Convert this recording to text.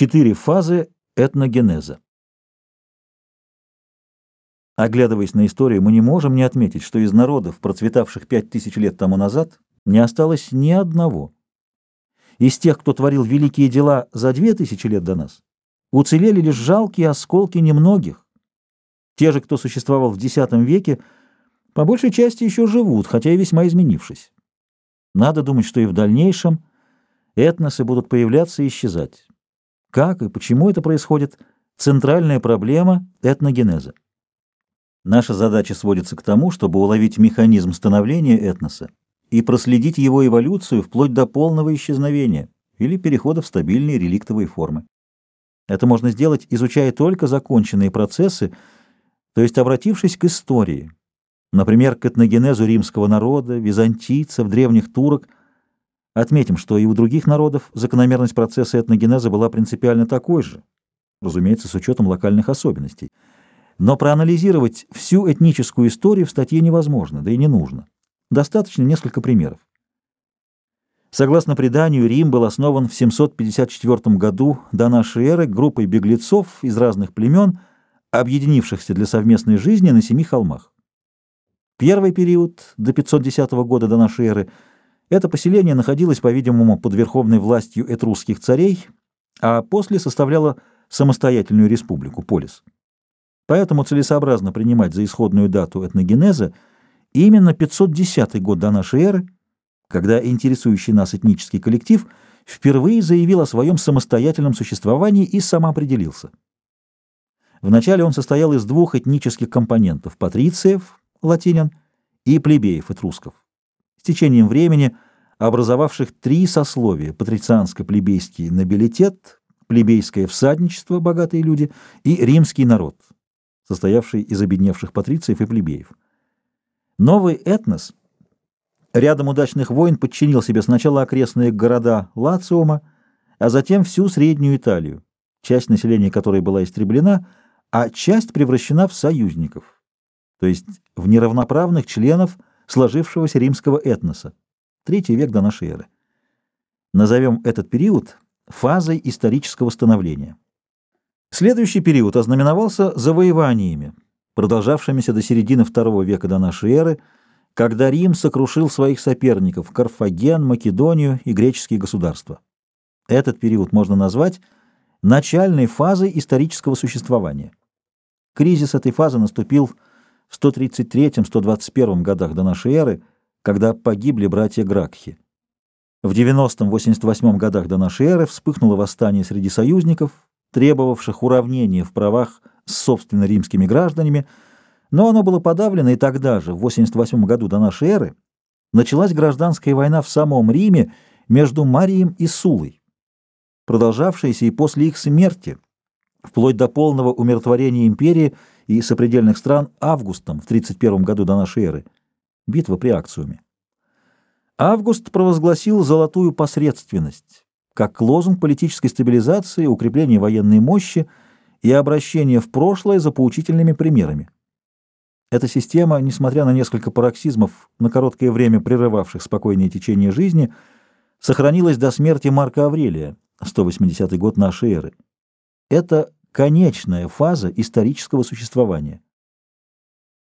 Четыре фазы этногенеза. Оглядываясь на историю, мы не можем не отметить, что из народов, процветавших пять тысяч лет тому назад, не осталось ни одного. Из тех, кто творил великие дела за две тысячи лет до нас, уцелели лишь жалкие осколки немногих. Те же, кто существовал в X веке, по большей части еще живут, хотя и весьма изменившись. Надо думать, что и в дальнейшем этносы будут появляться и исчезать. Как и почему это происходит – центральная проблема этногенеза. Наша задача сводится к тому, чтобы уловить механизм становления этноса и проследить его эволюцию вплоть до полного исчезновения или перехода в стабильные реликтовые формы. Это можно сделать, изучая только законченные процессы, то есть обратившись к истории, например, к этногенезу римского народа, византийцев, древних турок – Отметим, что и у других народов закономерность процесса этногенеза была принципиально такой же, разумеется, с учетом локальных особенностей. Но проанализировать всю этническую историю в статье невозможно, да и не нужно. Достаточно несколько примеров. Согласно преданию, Рим был основан в 754 году до нашей эры группой беглецов из разных племен, объединившихся для совместной жизни на семи холмах. Первый период, до 510 года до нашей эры – это поселение находилось, по-видимому, под верховной властью этрусских царей, а после составляло самостоятельную республику, полис. Поэтому целесообразно принимать за исходную дату этногенеза именно 510 год до нашей эры, когда интересующий нас этнический коллектив впервые заявил о своем самостоятельном существовании и самоопределился. Вначале он состоял из двух этнических компонентов – патрициев, латинян, и плебеев, этрусков течением времени образовавших три сословия – патрицианско-плебейский нобилитет, плебейское всадничество, богатые люди, и римский народ, состоявший из обедневших патрициев и плебеев. Новый этнос рядом удачных войн подчинил себе сначала окрестные города Лациума, а затем всю Среднюю Италию, часть населения которой была истреблена, а часть превращена в союзников, то есть в неравноправных членов – сложившегося римского этноса, третий век до нашей эры. Назовем этот период фазой исторического становления. Следующий период ознаменовался завоеваниями, продолжавшимися до середины II века до нашей эры, когда Рим сокрушил своих соперников – Карфаген, Македонию и греческие государства. Этот период можно назвать начальной фазой исторического существования. Кризис этой фазы наступил в 133-121 годах до нашей эры, когда погибли братья Гракхи. В 90-88 годах до нашей эры вспыхнуло восстание среди союзников, требовавших уравнения в правах с собственно римскими гражданами, но оно было подавлено и тогда же, в 88 году до нашей эры, началась гражданская война в самом Риме между Марием и Сулой, продолжавшаяся и после их смерти, вплоть до полного умиротворения империи и сопредельных стран Августом в 31 году до нашей эры. Битва при Акциуме. Август провозгласил золотую посредственность как лозунг политической стабилизации, укрепления военной мощи и обращения в прошлое за поучительными примерами. Эта система, несмотря на несколько пароксизмов, на короткое время прерывавших спокойное течение жизни, сохранилась до смерти Марка Аврелия, 180 год нашей эры. Это конечная фаза исторического существования.